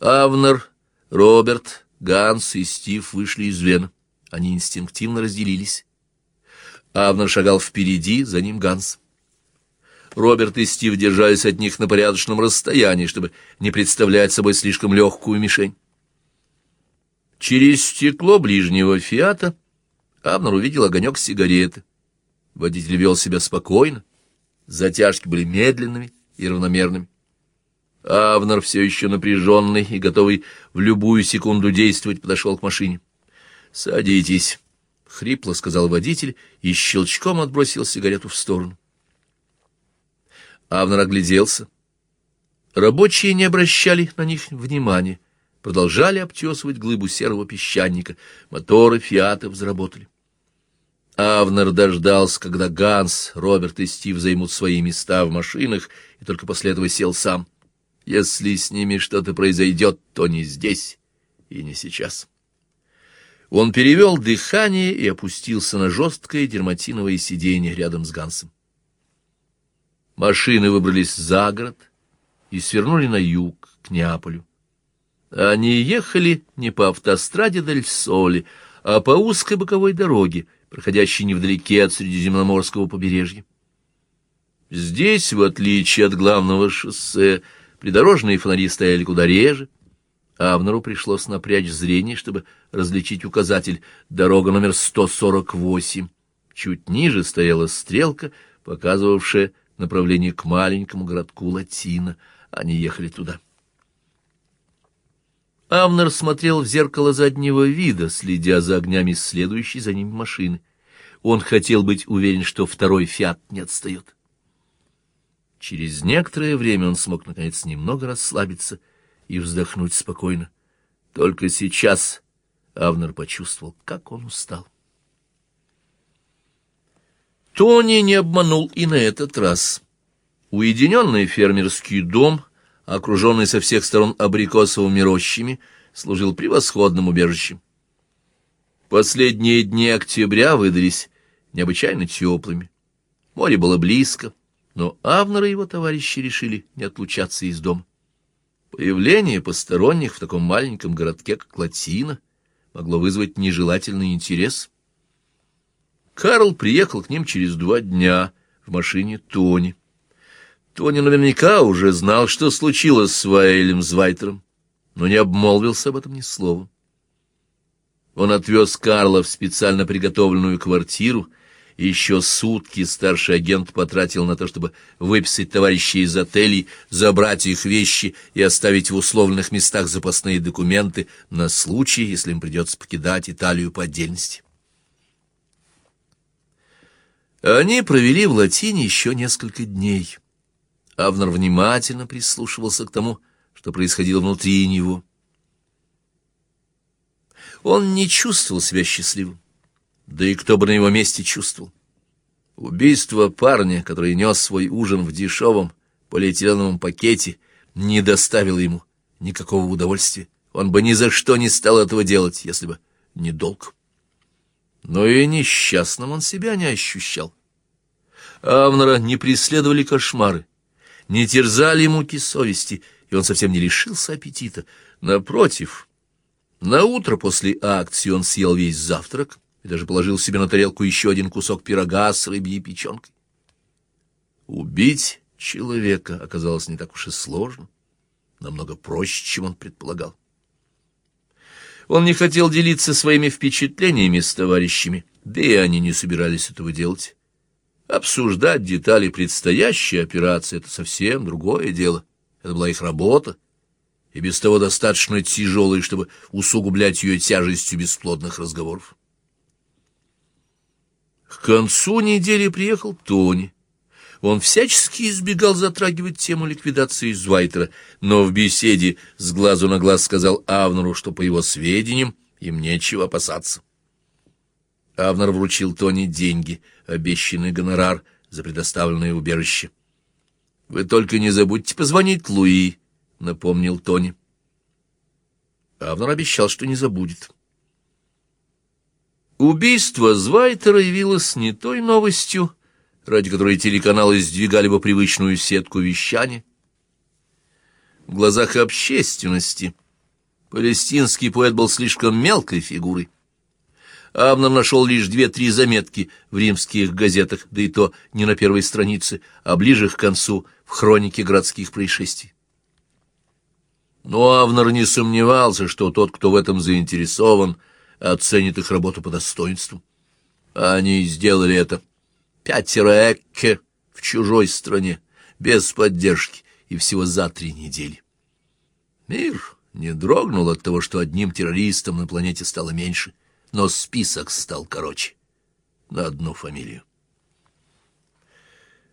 Авнер, Роберт, Ганс и Стив вышли из Вена. Они инстинктивно разделились. Авнер шагал впереди, за ним Ганс. Роберт и Стив держались от них на порядочном расстоянии, чтобы не представлять собой слишком легкую мишень. Через стекло ближнего «Фиата» Авнер увидел огонек сигареты. Водитель вел себя спокойно, затяжки были медленными и равномерными. Авнер, все еще напряженный и готовый в любую секунду действовать, подошел к машине. «Садитесь», — хрипло сказал водитель и щелчком отбросил сигарету в сторону. Авнер огляделся. Рабочие не обращали на них внимания, продолжали обтесывать глыбу серого песчаника. Моторы «Фиатов» заработали. Авнер дождался, когда Ганс, Роберт и Стив займут свои места в машинах, и только после этого сел сам. Если с ними что-то произойдет, то не здесь и не сейчас. Он перевел дыхание и опустился на жесткое дерматиновое сиденье рядом с Гансом. Машины выбрались за город и свернули на юг, к Неаполю. Они ехали не по автостраде Дель Соли, а по узкой боковой дороге, проходящей невдалеке от Средиземноморского побережья. Здесь, в отличие от главного шоссе, Придорожные фонари стояли куда реже. Авнеру пришлось напрячь зрение, чтобы различить указатель «Дорога номер 148». Чуть ниже стояла стрелка, показывавшая направление к маленькому городку Латина. Они ехали туда. Авнер смотрел в зеркало заднего вида, следя за огнями следующей за ним машины. Он хотел быть уверен, что второй «Фиат» не отстает. Через некоторое время он смог, наконец, немного расслабиться и вздохнуть спокойно. Только сейчас Авнер почувствовал, как он устал. Тони не обманул и на этот раз. Уединенный фермерский дом, окруженный со всех сторон абрикосовыми рощами, служил превосходным убежищем. Последние дни октября выдались необычайно теплыми. Море было близко, но Авнер и его товарищи решили не отлучаться из дома. Появление посторонних в таком маленьком городке, как Латина, могло вызвать нежелательный интерес. Карл приехал к ним через два дня в машине Тони. Тони наверняка уже знал, что случилось с Ваэлем Звайтером, но не обмолвился об этом ни словом. Он отвез Карла в специально приготовленную квартиру, еще сутки старший агент потратил на то, чтобы выписать товарищей из отелей, забрать их вещи и оставить в условленных местах запасные документы на случай, если им придется покидать Италию по отдельности. Они провели в Латине еще несколько дней. Авнер внимательно прислушивался к тому, что происходило внутри него. Он не чувствовал себя счастливым. Да и кто бы на его месте чувствовал? Убийство парня, который нес свой ужин в дешевом полиэтиленовом пакете, не доставило ему никакого удовольствия. Он бы ни за что не стал этого делать, если бы не долг. Но и несчастным он себя не ощущал. Авнера не преследовали кошмары, не терзали муки совести, и он совсем не лишился аппетита. Напротив, на утро после акции он съел весь завтрак, даже положил себе на тарелку еще один кусок пирога с рыбьей печенкой. Убить человека оказалось не так уж и сложно, намного проще, чем он предполагал. Он не хотел делиться своими впечатлениями с товарищами, да и они не собирались этого делать. Обсуждать детали предстоящей операции — это совсем другое дело. Это была их работа, и без того достаточно тяжелая, чтобы усугублять ее тяжестью бесплодных разговоров. К концу недели приехал Тони. Он всячески избегал затрагивать тему ликвидации Звайтера, но в беседе с глазу на глаз сказал Авнеру, что, по его сведениям, им нечего опасаться. Авнер вручил Тони деньги, обещанный гонорар за предоставленное убежище. — Вы только не забудьте позвонить Луи, — напомнил Тони. Авнер обещал, что не забудет. Убийство Звайтера явилось не той новостью, ради которой телеканалы сдвигали бы привычную сетку вещания. В глазах общественности Палестинский поэт был слишком мелкой фигурой. Авнер нашел лишь две-три заметки в римских газетах, да и то не на первой странице, а ближе к концу, в хронике городских происшествий. Но Авнер не сомневался, что тот, кто в этом заинтересован, оценит их работу по достоинству. Они сделали это. Пятеро экке в чужой стране, без поддержки, и всего за три недели. Мир не дрогнул от того, что одним террористом на планете стало меньше, но список стал короче, на одну фамилию.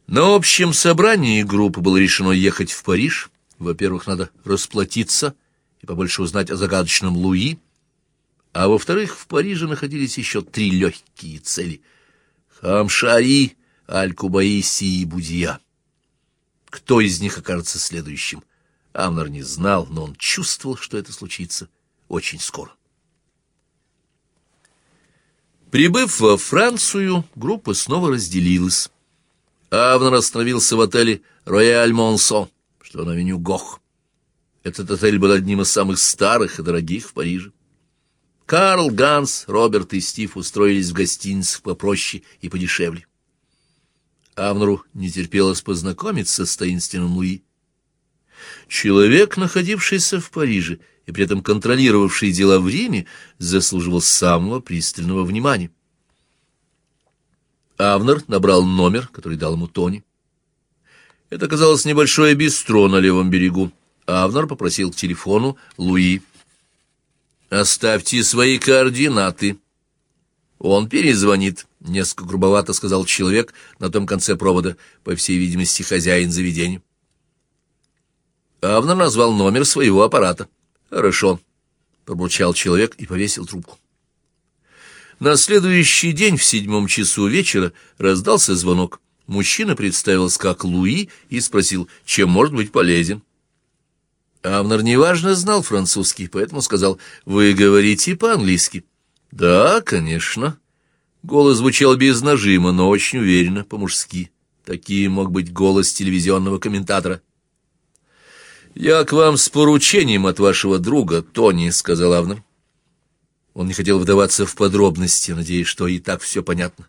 На общем собрании группы было решено ехать в Париж. Во-первых, надо расплатиться и побольше узнать о загадочном Луи, а во-вторых, в Париже находились еще три легкие цели — Хамшари, Аль-Кубаиси и Будия. Кто из них окажется следующим? Амнер не знал, но он чувствовал, что это случится очень скоро. Прибыв во Францию, группа снова разделилась. Авнер остановился в отеле «Рояль Монсо», что на меню Гох. Этот отель был одним из самых старых и дорогих в Париже. Карл, Ганс, Роберт и Стив устроились в гостиницах попроще и подешевле. Авнеру не терпелось познакомиться с таинственным Луи. Человек, находившийся в Париже и при этом контролировавший дела в Риме, заслуживал самого пристального внимания. Авнер набрал номер, который дал ему Тони. Это оказалось небольшое бистро на левом берегу. Авнер попросил к телефону Луи. «Оставьте свои координаты», «Он перезвонит», — несколько грубовато сказал человек на том конце провода, по всей видимости, хозяин заведения. Авнер назвал номер своего аппарата. «Хорошо», — пробурчал человек и повесил трубку. На следующий день в седьмом часу вечера раздался звонок. Мужчина представился как Луи и спросил, чем может быть полезен. Авнер неважно знал французский, поэтому сказал, «Вы говорите по-английски». «Да, конечно». Голос звучал без нажима, но очень уверенно, по-мужски. Таким мог быть голос телевизионного комментатора. «Я к вам с поручением от вашего друга, Тони», — сказал Авнер. Он не хотел вдаваться в подробности, надеясь, что и так все понятно.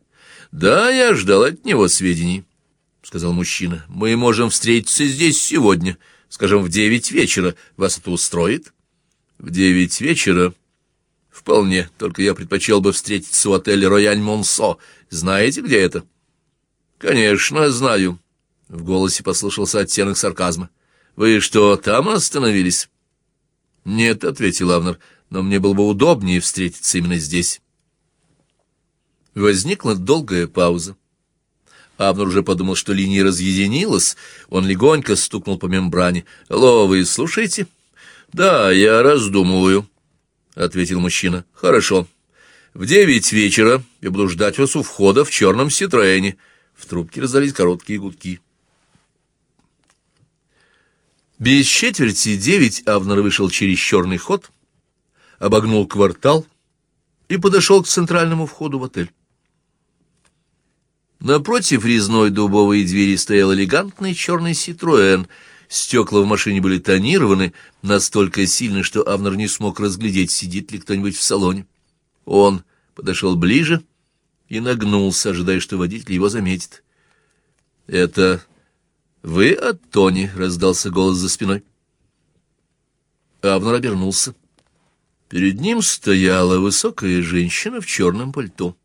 «Да, я ждал от него сведений», — сказал мужчина. «Мы можем встретиться здесь сегодня, скажем, в девять вечера. Вас это устроит?» «В девять вечера?» «Вполне, только я предпочел бы встретиться в отеле «Рояль Монсо». Знаете, где это?» «Конечно, знаю». В голосе послышался оттенок сарказма. «Вы что, там остановились?» «Нет», — ответил Авнер, — «но мне было бы удобнее встретиться именно здесь». Возникла долгая пауза. Авнер уже подумал, что линия разъединилась. Он легонько стукнул по мембране. «Алло, вы слушаете?» «Да, я раздумываю». — ответил мужчина. — Хорошо. В девять вечера я буду ждать вас у входа в черном Ситроэне. В трубке раздались короткие гудки. Без четверти девять Авнер вышел через черный ход, обогнул квартал и подошел к центральному входу в отель. Напротив резной дубовой двери стоял элегантный черный Ситроэн — Стекла в машине были тонированы настолько сильно, что Авнер не смог разглядеть, сидит ли кто-нибудь в салоне. Он подошел ближе и нагнулся, ожидая, что водитель его заметит. — Это вы от Тони? — раздался голос за спиной. Авнер обернулся. Перед ним стояла высокая женщина в черном пальто.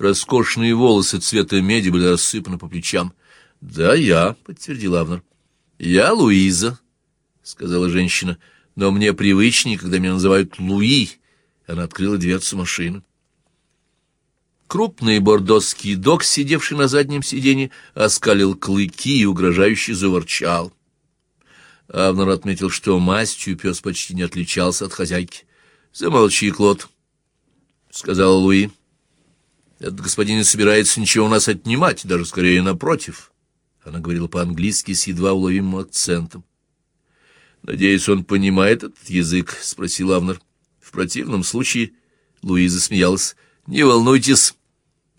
Роскошные волосы цвета меди были рассыпаны по плечам. — Да, я, — подтвердил Авнер. «Я Луиза», — сказала женщина, — «но мне привычнее, когда меня называют Луи». Она открыла дверцу машины. Крупный бордосский дог, сидевший на заднем сиденье, оскалил клыки и угрожающе заворчал. Авнер отметил, что мастью пес почти не отличался от хозяйки. — Замолчи, Клод, — сказала Луи. — Этот господин не собирается ничего у нас отнимать, даже скорее напротив. Она говорила по-английски с едва уловимым акцентом. «Надеюсь, он понимает этот язык?» — спросил Авнер. В противном случае Луиза смеялась. «Не волнуйтесь,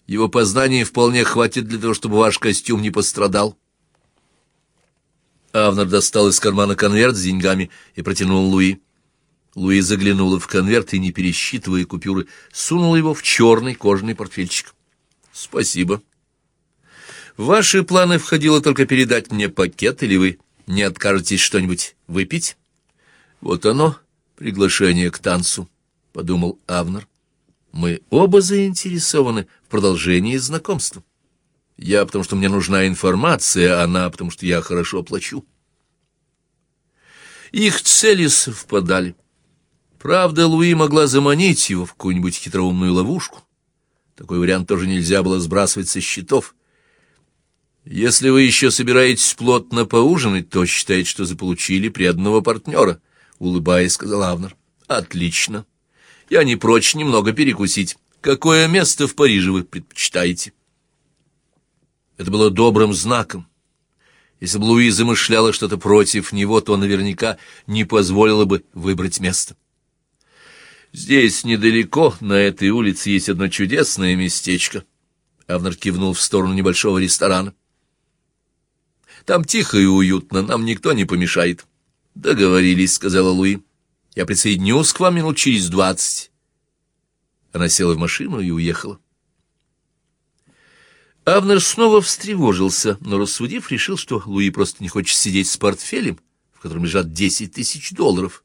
его познаний вполне хватит для того, чтобы ваш костюм не пострадал». Авнер достал из кармана конверт с деньгами и протянул Луи. Луи заглянула в конверт и, не пересчитывая купюры, сунула его в черный кожаный портфельчик. «Спасибо. Ваши планы входило только передать мне пакет, или вы не откажетесь что-нибудь выпить?» «Вот оно, приглашение к танцу», — подумал Авнер. «Мы оба заинтересованы в продолжении знакомства. Я, потому что мне нужна информация, а она, потому что я хорошо плачу». Их цели совпадали. Правда, Луи могла заманить его в какую-нибудь хитроумную ловушку. Такой вариант тоже нельзя было сбрасывать со счетов. Если вы еще собираетесь плотно поужинать, то считайте, что заполучили преданного партнера, — улыбаясь, сказал Авнер. — Отлично. Я не прочь немного перекусить. Какое место в Париже вы предпочитаете? Это было добрым знаком. Если бы Луи замышляла что-то против него, то наверняка не позволила бы выбрать место. Здесь недалеко, на этой улице, есть одно чудесное местечко. Авнер кивнул в сторону небольшого ресторана. Там тихо и уютно, нам никто не помешает. Договорились, сказала Луи. Я присоединюсь к вам минут через двадцать. Она села в машину и уехала. Авнер снова встревожился, но, рассудив, решил, что Луи просто не хочет сидеть с портфелем, в котором лежат десять тысяч долларов.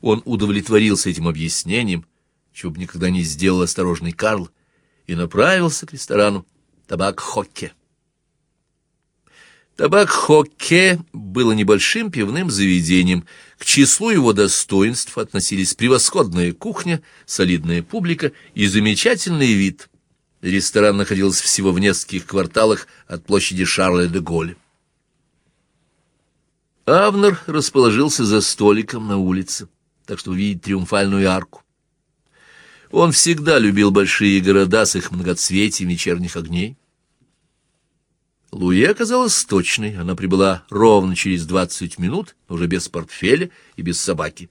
Он удовлетворился этим объяснением, чего бы никогда не сделал осторожный Карл, и направился к ресторану «Табак Хокке». Табак Хокке было небольшим пивным заведением. К числу его достоинств относились превосходная кухня, солидная публика и замечательный вид. Ресторан находился всего в нескольких кварталах от площади Шарля де Голля. Авнер расположился за столиком на улице так что увидеть триумфальную арку. Он всегда любил большие города с их многоцветием вечерних огней. Луи оказалась точной, она прибыла ровно через двадцать минут, уже без портфеля и без собаки.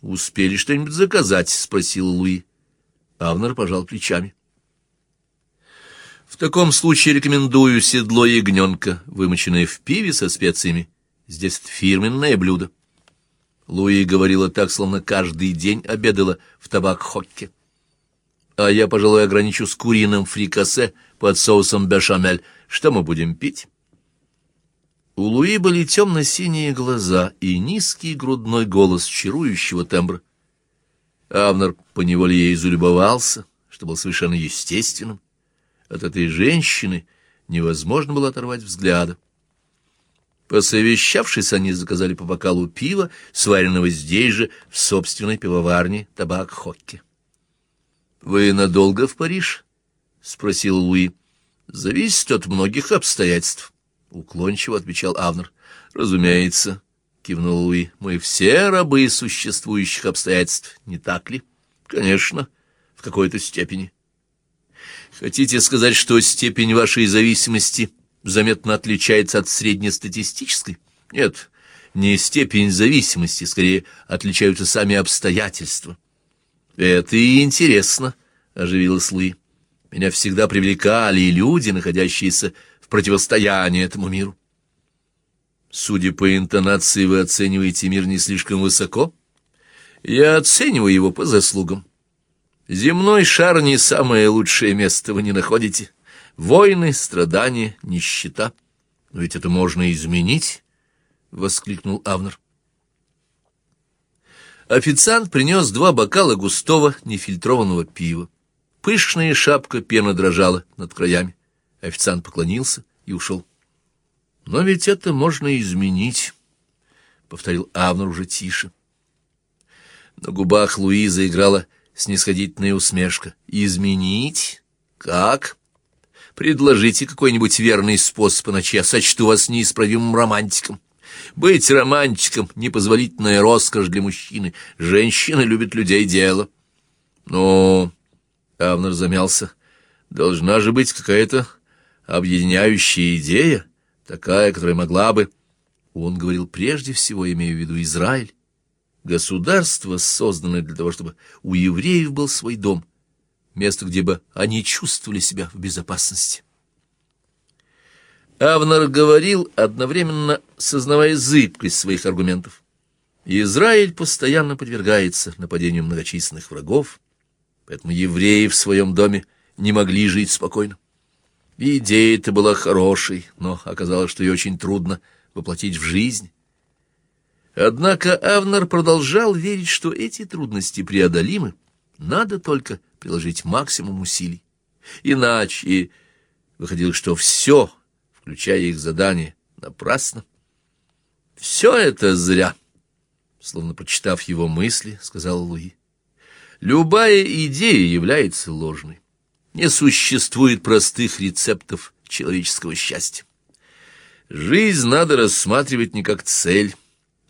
«Успели что-нибудь заказать?» — спросил Луи. Авнер пожал плечами. «В таком случае рекомендую седло ягненка, вымоченное в пиве со специями. Здесь фирменное блюдо». Луи говорила так, словно каждый день обедала в табак-хокке. А я, пожалуй, ограничу с куриным фрикасе под соусом бешамель. Что мы будем пить? У Луи были темно-синие глаза и низкий грудной голос чарующего тембра. Авнер поневоле ей залюбовался, что был совершенно естественным. От этой женщины невозможно было оторвать взгляда. Посовещавшись, они заказали по бокалу пива, сваренного здесь же, в собственной пивоварне табак Хокки. — Вы надолго в Париж? — спросил Луи. — Зависит от многих обстоятельств, — уклончиво отвечал Авнер. — Разумеется, — кивнул Луи, — мы все рабы существующих обстоятельств, не так ли? — Конечно, в какой-то степени. — Хотите сказать, что степень вашей зависимости заметно отличается от среднестатистической? Нет, не степень зависимости, скорее отличаются сами обстоятельства. Это и интересно, — оживилась Луи. Меня всегда привлекали и люди, находящиеся в противостоянии этому миру. Судя по интонации, вы оцениваете мир не слишком высоко. Я оцениваю его по заслугам. Земной шар не самое лучшее место, вы не находите? — Войны, страдания, нищета. Но ведь это можно изменить, — воскликнул Авнер. Официант принес два бокала густого нефильтрованного пива. Пышная шапка пена дрожала над краями. Официант поклонился и ушел. «Но ведь это можно изменить», — повторил Авнер уже тише. На губах Луизы играла снисходительная усмешка. «Изменить? Как?» Предложите какой-нибудь верный способ, иначе я сочту вас неисправимым романтиком. Быть романтиком — непозволительная роскошь для мужчины. Женщина любит людей дела. Но... Авнер замялся. Должна же быть какая-то объединяющая идея, такая, которая могла бы... Он говорил прежде всего, имея в виду Израиль. Государство, созданное для того, чтобы у евреев был свой дом — место, где бы они чувствовали себя в безопасности. Авнер говорил, одновременно сознавая зыбкость своих аргументов. Израиль постоянно подвергается нападению многочисленных врагов, поэтому евреи в своем доме не могли жить спокойно. Идея-то была хорошей, но оказалось, что ее очень трудно воплотить в жизнь. Однако Авнер продолжал верить, что эти трудности преодолимы, надо только приложить максимум усилий. Иначе выходило, что все, включая их задание, напрасно. Все это зря, словно прочитав его мысли, сказал Луи. Любая идея является ложной. Не существует простых рецептов человеческого счастья. Жизнь надо рассматривать не как цель,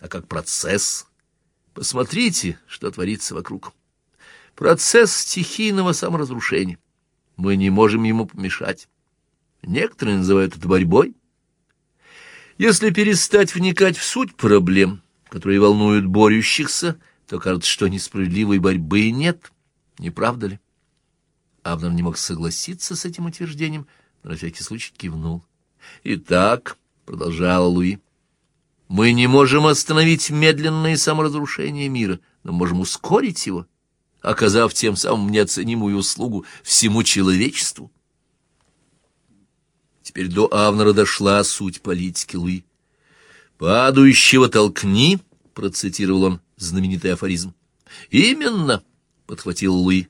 а как процесс. Посмотрите, что творится вокруг. Процесс стихийного саморазрушения. Мы не можем ему помешать. Некоторые называют это борьбой. Если перестать вникать в суть проблем, которые волнуют борющихся, то кажется, что несправедливой борьбы нет. Не правда ли? Абнер не мог согласиться с этим утверждением, но на всякий случай кивнул. «Итак», — продолжал Луи, — «мы не можем остановить медленное саморазрушение мира, но можем ускорить его, оказав тем самым неоценимую услугу всему человечеству». Теперь до Авнера дошла суть политики Луи. «Падающего толкни», — процитировал он знаменитый афоризм. «Именно», — подхватил Луи.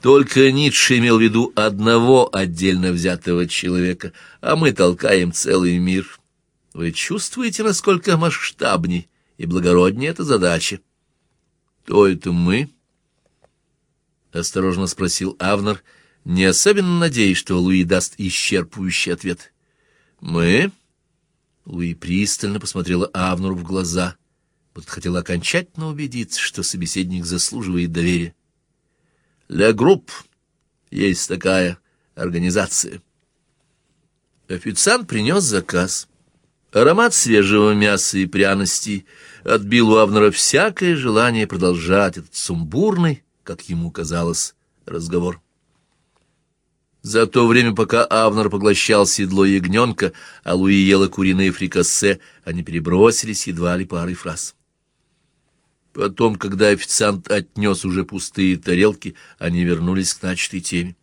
Только Ницше имел в виду одного отдельно взятого человека, а мы толкаем целый мир. Вы чувствуете, насколько масштабней и благороднее эта задача? — То это мы? — осторожно спросил Авнер, — не особенно надеясь, что Луи даст исчерпывающий ответ. «Мы?» Луи пристально посмотрел Авнеру в глаза, будто хотел окончательно убедиться, что собеседник заслуживает доверия. «Le Groupe» есть такая организация. Официант принес заказ. Аромат свежего мяса и пряностей отбил у Авнера всякое желание продолжать этот сумбурный, как ему казалось, разговор. За то время, пока Авнер поглощал седло ягненка, а Луи ела куриные фрикассе, они перебросились едва ли парой фраз. Потом, когда официант отнес уже пустые тарелки, они вернулись к начатой теме.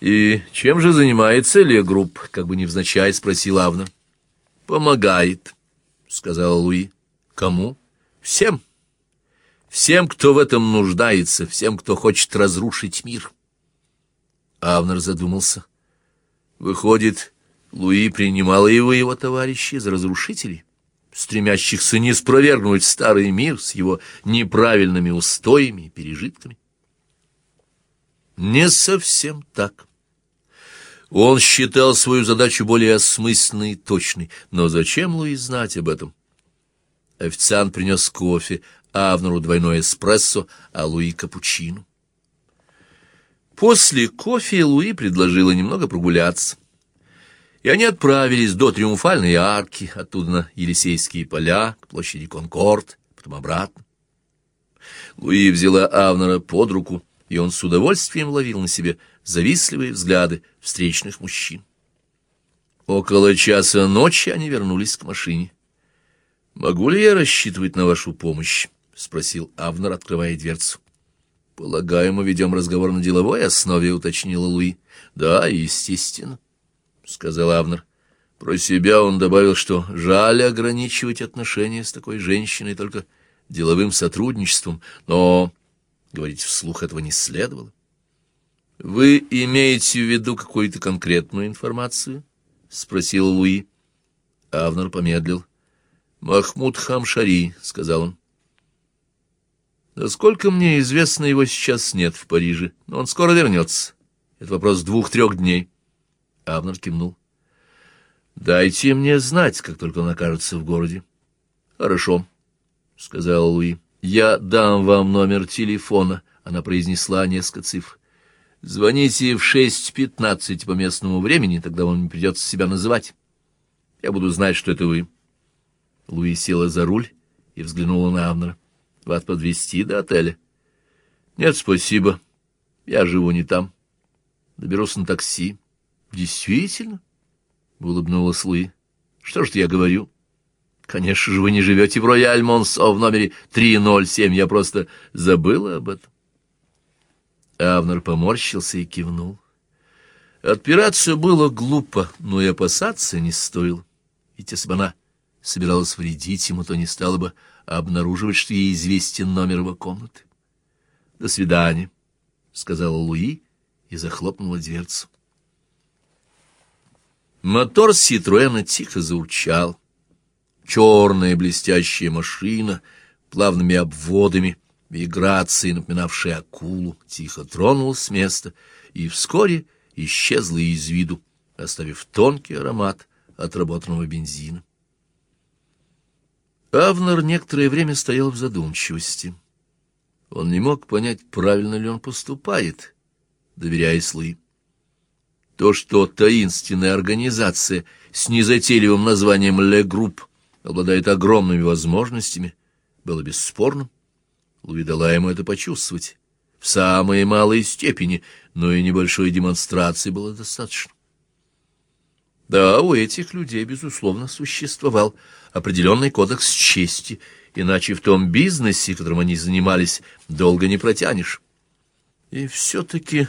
«И чем же занимается Легрупп?» — как бы невзначай спросил Авнер. «Помогает», — сказал Луи. «Кому?» «Всем. Всем, кто в этом нуждается, всем, кто хочет разрушить мир». Авнер задумался. Выходит, Луи принимал его и его товарищи за разрушителей, стремящихся не спровергнуть старый мир с его неправильными устоями и пережитками. Не совсем так. Он считал свою задачу более осмысленной и точной, но зачем Луи знать об этом? Официант принес кофе, Авнеру двойной эспрессо, а Луи — капучино. После кофе Луи предложила немного прогуляться. И они отправились до Триумфальной арки, оттуда на Елисейские поля, к площади Конкорд, потом обратно. Луи взяла Авнера под руку, и он с удовольствием ловил на себе завистливые взгляды встречных мужчин. Около часа ночи они вернулись к машине. «Могу ли я рассчитывать на вашу помощь?» — спросил Авнер, открывая дверцу. «Полагаю, мы ведем разговор на деловой основе», — уточнила Луи. «Да, естественно», — сказал Авнер. Про себя он добавил, что жаль ограничивать отношения с такой женщиной только деловым сотрудничеством, но говорить вслух этого не следовало. «Вы имеете в виду какую-то конкретную информацию?» — спросил Луи. Авнер помедлил. «Махмуд Хамшари», — сказал он. Насколько мне известно, его сейчас нет в Париже, но он скоро вернется. Это вопрос двух-трех дней. Авнер кивнул. «Дайте мне знать, как только он окажется в городе». «Хорошо», — сказал Луи. «Я дам вам номер телефона», — она произнесла несколько цифр. «Звоните в шесть пятнадцать по местному времени, тогда вам не придется себя называть. Я буду знать, что это вы». Луи села за руль и взглянула на Авнера. Вас подвезти до отеля? Нет, спасибо. Я живу не там. Доберусь на такси. Действительно? Улыбнулась Луи. Что ж я говорю? Конечно же, вы не живете в Рояль Монсо в номере 307, я просто забыла об этом. Авнер поморщился и кивнул. Отпираться было глупо, но и опасаться не стоило. Ведь если бы она собиралась вредить ему, то не стала бы обнаруживать, что ей известен номер его комнаты. — До свидания, — сказала Луи и захлопнула дверцу. Мотор Ситруэна тихо заурчал. Черная блестящая машина, плавными обводами и грацией, напоминавшая акулу, тихо тронулась с места и вскоре исчезла из виду, оставив тонкий аромат отработанного бензина. Авнер некоторое время стоял в задумчивости. Он не мог понять, правильно ли он поступает, доверяясь Луи. То, что таинственная организация с незатейливым названием «Le Groupe» обладает огромными возможностями, было бесспорным. Луи дал ему это почувствовать. В самой малой степени, но и небольшой демонстрации было достаточно. Да, у этих людей, безусловно, существовал определенный кодекс чести, иначе в том бизнесе, которым они занимались, долго не протянешь. И все-таки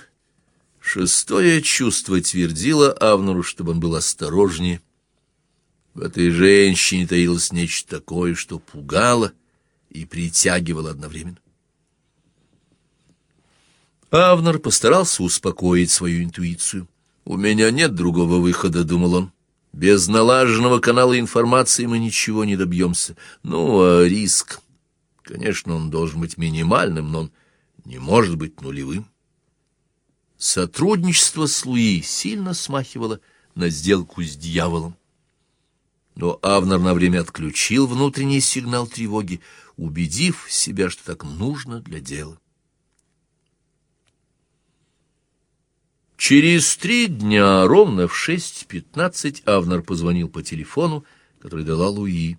шестое чувство твердило Авнуру, чтобы он был осторожнее. В этой женщине таилось нечто такое, что пугало и притягивало одновременно. Авнер постарался успокоить свою интуицию. «У меня нет другого выхода», — думал он. «Без налаженного канала информации мы ничего не добьемся. Ну, а риск... Конечно, он должен быть минимальным, но он не может быть нулевым». Сотрудничество с Луи сильно смахивало на сделку с дьяволом. Но Авнер на время отключил внутренний сигнал тревоги, убедив себя, что так нужно для дела. Через три дня, ровно в шесть пятнадцать, Авнер позвонил по телефону, который дала Луи.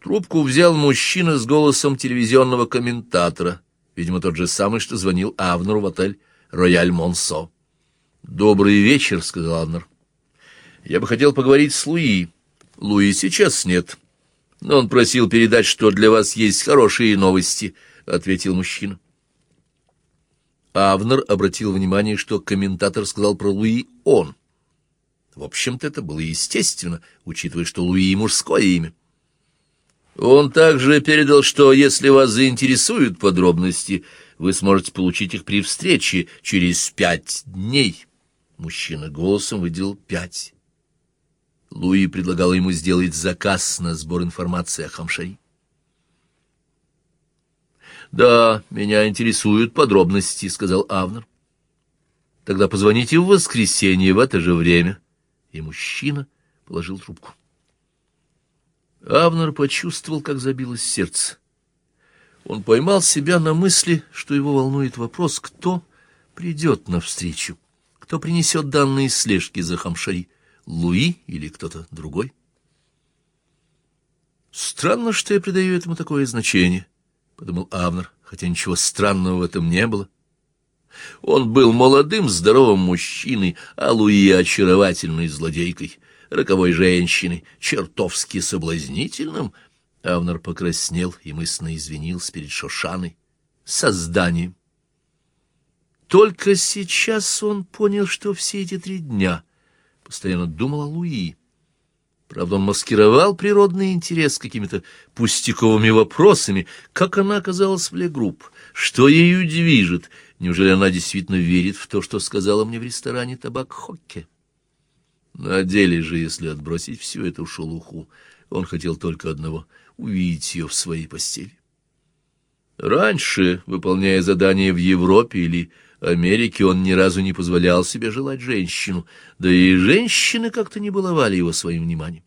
Трубку взял мужчина с голосом телевизионного комментатора, видимо, тот же самый, что звонил Авнеру в отель «Рояль Монсо». «Добрый вечер», — сказал Авнер. «Я бы хотел поговорить с Луи. Луи сейчас нет, но он просил передать, что для вас есть хорошие новости», — ответил мужчина. Авнер обратил внимание, что комментатор сказал про Луи «он». В общем-то, это было естественно, учитывая, что Луи — мужское имя. Он также передал, что если вас заинтересуют подробности, вы сможете получить их при встрече через пять дней. Мужчина голосом выделил пять. Луи предлагал ему сделать заказ на сбор информации о Хамшари. «Да, меня интересуют подробности», — сказал Авнер. «Тогда позвоните в воскресенье в это же время». И мужчина положил трубку. Авнер почувствовал, как забилось сердце. Он поймал себя на мысли, что его волнует вопрос, кто придет навстречу, кто принесет данные слежки за Хамшари, Луи или кто-то другой. Странно, что я придаю этому такое значение. — подумал Авнер, хотя ничего странного в этом не было. Он был молодым, здоровым мужчиной, а Луи — очаровательной злодейкой, роковой женщиной, чертовски соблазнительным. Авнер покраснел и мысленно извинился перед Шошаной. Созданием. Только сейчас он понял, что все эти три дня постоянно думал о Луи. Правда, он маскировал природный интерес какими-то пустяковыми вопросами, как она оказалась в Легрупп, что ею движет, неужели она действительно верит в то, что сказала мне в ресторане табак Хокке? На деле же, если отбросить всю эту шелуху, он хотел только одного — увидеть ее в своей постели. Раньше, выполняя задания в Европе или Америке, он ни разу не позволял себе желать женщину, да и женщины как-то не баловали его своим вниманием.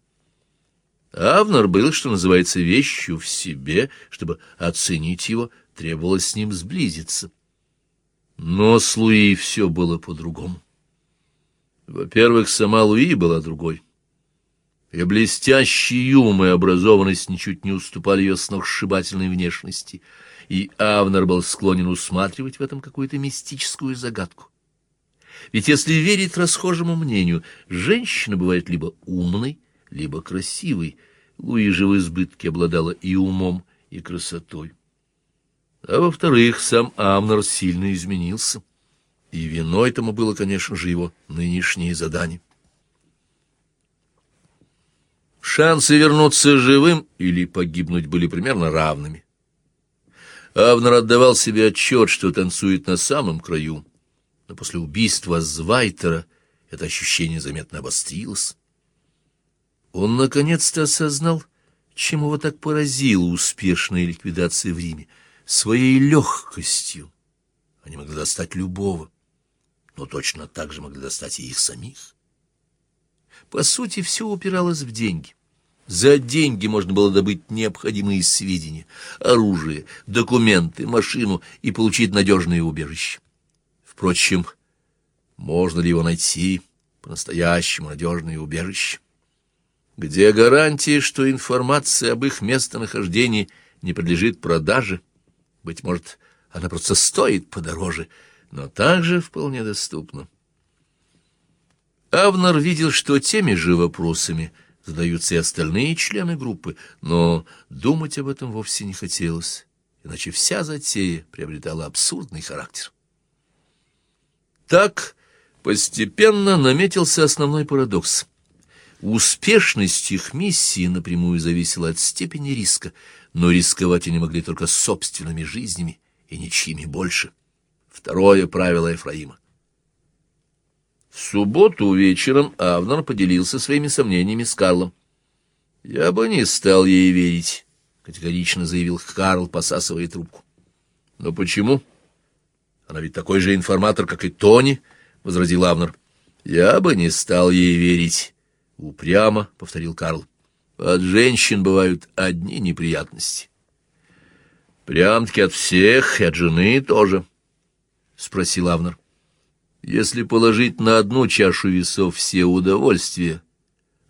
Авнер был, что называется, вещью в себе, чтобы оценить его, требовалось с ним сблизиться. Но с Луи все было по-другому. Во-первых, сама Луи была другой. И блестящий ум и образованность ничуть не уступали ее сногсшибательной внешности — и Авнер был склонен усматривать в этом какую-то мистическую загадку. Ведь если верить расхожему мнению, женщина бывает либо умной, либо красивой. Луи же в избытке обладала и умом, и красотой. А во-вторых, сам Амнер сильно изменился. И виной тому было, конечно же, его нынешнее задание. Шансы вернуться живым или погибнуть были примерно равными. Авнер отдавал себе отчет, что танцует на самом краю, но после убийства Звайтера это ощущение заметно обострилось. Он наконец-то осознал, чем его так поразила успешная ликвидация в Риме, своей легкостью. Они могли достать любого, но точно так же могли достать и их самих. По сути, все упиралось в деньги. За деньги можно было добыть необходимые сведения, оружие, документы, машину и получить надежное убежище. Впрочем, можно ли его найти, по-настоящему надежное убежище? Где гарантии, что информация об их местонахождении не подлежит продаже? Быть может, она просто стоит подороже, но также вполне доступна. Авнер видел, что теми же вопросами задаются и остальные члены группы, но думать об этом вовсе не хотелось, иначе вся затея приобретала абсурдный характер. Так постепенно наметился основной парадокс — Успешность их миссии напрямую зависела от степени риска, но рисковать они могли только собственными жизнями и ничьими больше. Второе правило Ефраима. В субботу вечером Авнер поделился своими сомнениями с Карлом. «Я бы не стал ей верить», — категорично заявил Карл, посасывая трубку. «Но почему? Она ведь такой же информатор, как и Тони», — возразил Авнер. «Я бы не стал ей верить». — упрямо повторил Карл. — От женщин бывают одни неприятности. — Прям-таки от всех, и от жены тоже, — спросил Авнер. — Если положить на одну чашу весов все удовольствия,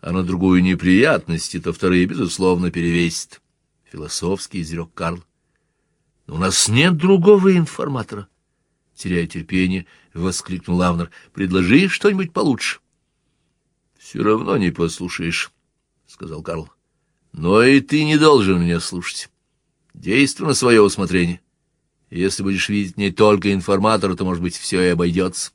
а на другую неприятности, то вторые, безусловно, перевесят. Философский изрек Карл. — Но у нас нет другого информатора. Теряя терпение, воскликнул Авнер. — Предложи что-нибудь получше. Все равно не послушаешь, — сказал Карл. Но и ты не должен меня слушать. Действуй на свое усмотрение. Если будешь видеть не только информатора, то, может быть, все и обойдется.